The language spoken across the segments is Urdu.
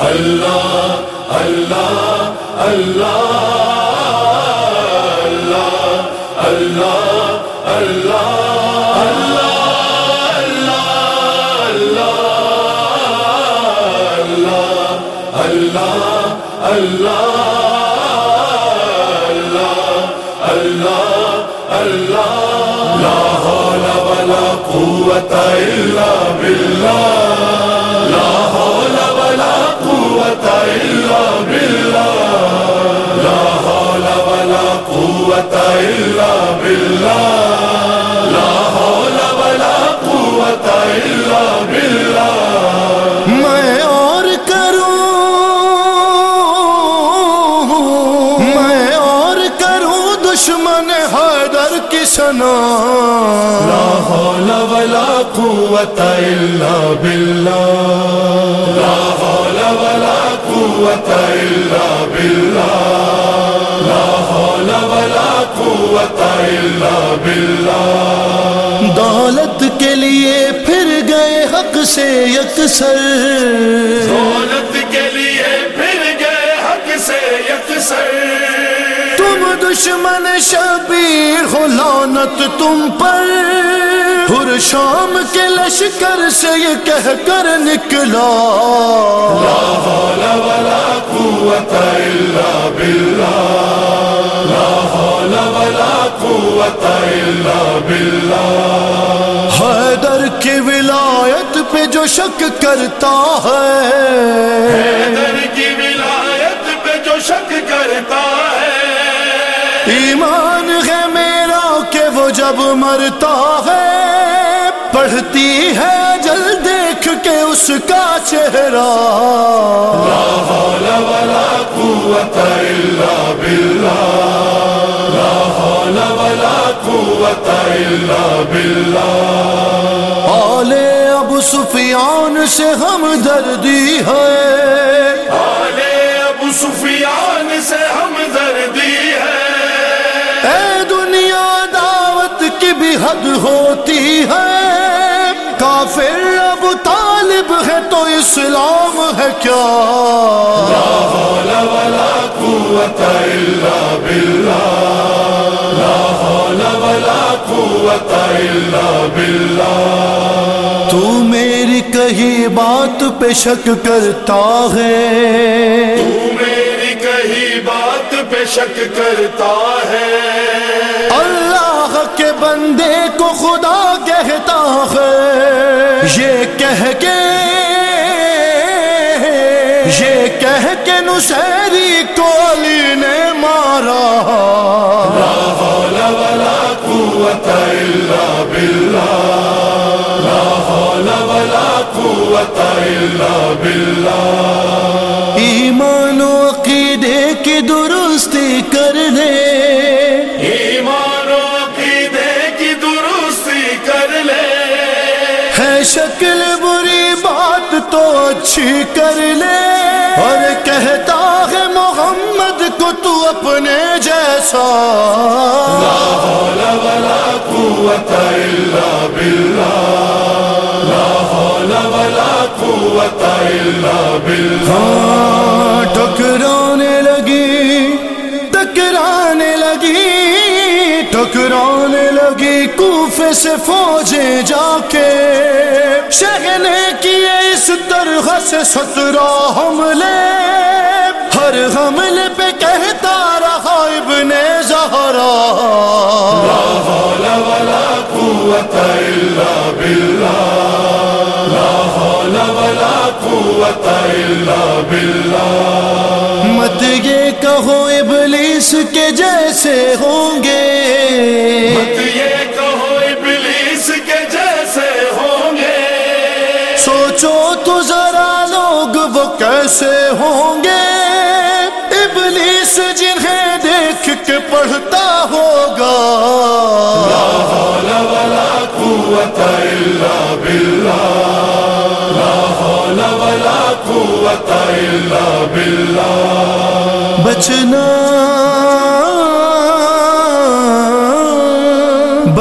اللہ اللہ اللہ اللہ اللہ اللہ اللہ اللہ اللہ لا حول ولا قوة إلا بالله. قوة إلا بالله لا حول ولا قوة إلا بالله لا حول ولا قوة إلا بالله میں اور کروں، میں اور کروں دشمن حیدر کی سنا لا حول ولا قوة إلا بالله لا حول ولا قوة إلا بالله. لا حول ولا قوة إلا بالله. دولت کے لیے پھر گئے حق سے یکسر. دولت کے لیے پھر گئے حق سے یکسر. دشمن شبیر، ہو لانت تم پر۔ پھر شام کے لشکر سے یہ کہہ کر نکلا۔ لا حول ولا قوة إلا بالله لا حول ولا قوة إلا بالله حیدر کی ولایت پہ جو شک کرتا ہے۔ حیدر کی ولایت ایمان ہے میرا کہ وہ جب مرتا ہے، پڑھتی ہے جل دیکھ کے اس کا چہرہ۔ لا حول ولا قوة إلا بالله لا حول ولا قوة إلا بالله آل ابو سفیان سے ہم دردی ہے۔ آلے ابو سفیان بھی حد ہوتی ہے۔ کافر ابو طالب ہے تو اسلام ہے کیا؟ لا حول ولا قوة إلا لا حول ولا تو میری کہی بات پہ شک کرتا ہے۔ تو میری کہی بات پہ شک کرتا ہے۔ کے بندے کو خدا کہتا ہے۔ یہ کہہ کے، یہ کہہ کے نسیری کو علی نے مارا۔ لا حول ولا قوة إلا بالله لا حول ولا قوة إلا بالله۔ ہے شکل بری بات تو اچھی کر لے۔ اور کہتا ہے محمد کو تو اپنے جیسا۔ ہاں، لا حول ولا قوة إلا بالله لا حول ولا ٹکرانے لگی ٹکرانے لگی ٹکرانے لگی کوفے سے فوجیں جا کے۔ شہ نے کیے اس طرح سے سترہ حملے۔ ہر حملے پہ کہتا رہا ابن زہرا۔ لا حول ولا قوة إلا بالله لا حول ولا قوة إلا بالله مت یہ کہو ابلیس کے جیسے ہوں گے۔ تو ذرا لوگ وہ کیسے ہوں گے؟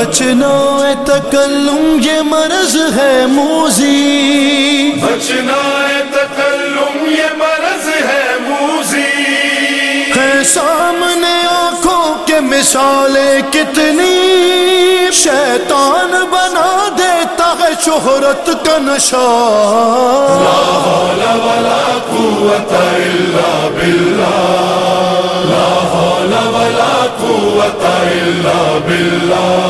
بچنا تکلم یہ مرض ہے موزی۔ بچنا تکلم یہ مرض ہے موزی۔ ہے سامنے آنکھوں کے مثالیں کتنی۔ شیطان بنا دیتا ہے شہرت کا نشہ۔ لا ولا قوت الا باللہ۔ لا حول ولا قوت الا باللہ۔